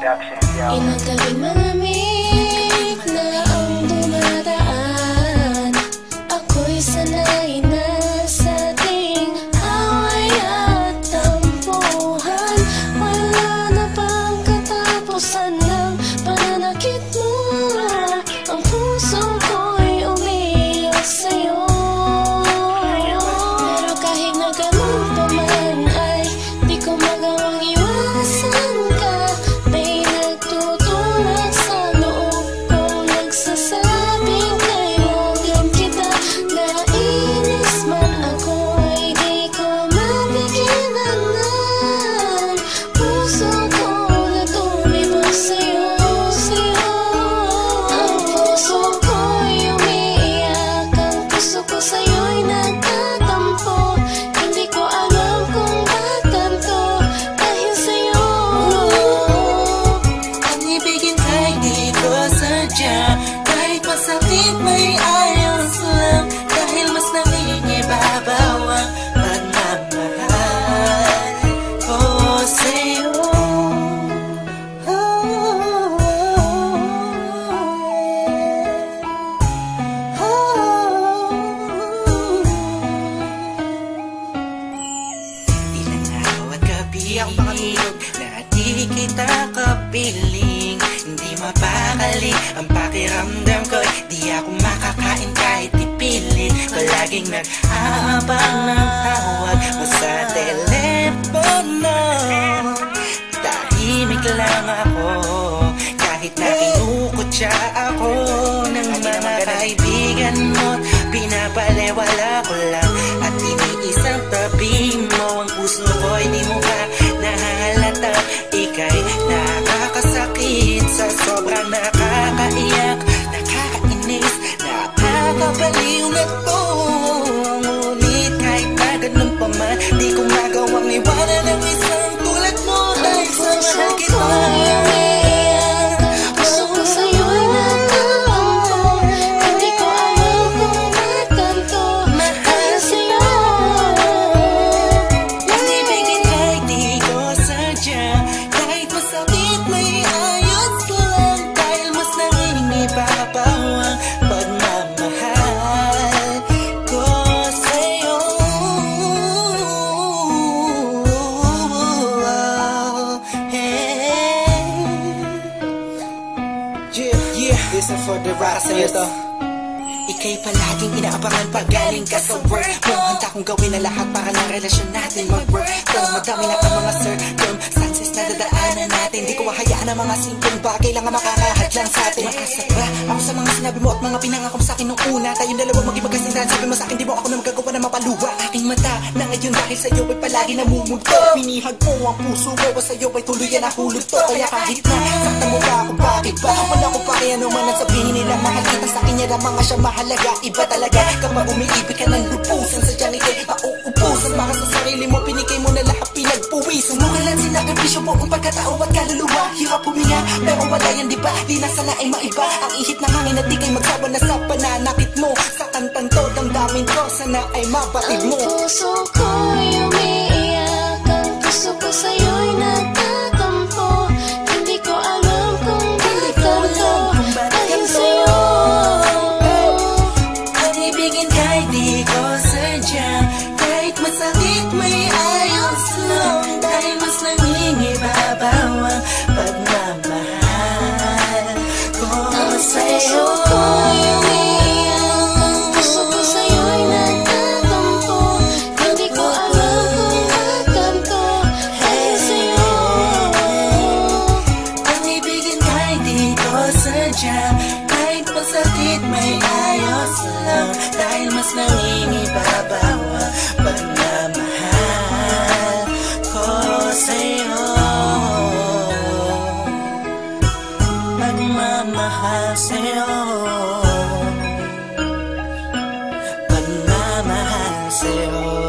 Production, yo. Gabi ako makatulog Na di kita kapiling. Hindi mapakali ang pakiramdam ko. Di ako makakain kahit ipilit. Palaging nag-aabang ng tawag mo sa telepono. Tahimik lang ako. Kahit na kinukutya ako Ng mga kaibigan mo Pinapalewala ko lang Nakakabaliw na is for the rap sa'yo to Ika'y palaging inaabangan pag galing ka sa work. Mo Handa kong gawin ang lahat para ng relasyon natin mag-work. To Madami na ang mga circumstances na dadaanan natin Di ko hahayaan ang mga simpleng bagay lang ang makakahadlang sa atin. Makasaba ako sa mga sinabi mo at mga pinangako mo sa akin nung una? Tayong dalawa maging magkasintahan Sabi mo sa akin di mo ako na magagawa na mapaluwa? Aking mata na ngayon dahil sa'yo ay palagi namumulto Minihag mo ang puso mo o sa'yo ay tuluyan na hulog to. Kaya kahit na sakta mo bakit ba Wala ko pa kaya naman ang sabihin nila Mahal kita sa kanya na mga siya mahalaga. Iba talaga kapag umiibig ka ng lupusan Sa dyan ikay mauubusan. Para sa sarili mo pinigay mo na lahat pinagpuwisan Mo lang sinakripisyo mo ang pagkatao at kaluluwa. Hirap huminga pero wala yan diba Di na sana ay maiba. Ang ihit ng hangin at di kay magsawa na sa pananakit mo. Sa kantang to damdamin ko Sana ay mabatid Ang mo puso ko'y umiiyak Ang puso ko sa'yo'y di ko sadya Kahit masakit may ayos lang. Dahil mas nangingibabaw ang pagmamahal ko sa'yo. Pagmamahal sa'yo. Pagmamahal sa'yo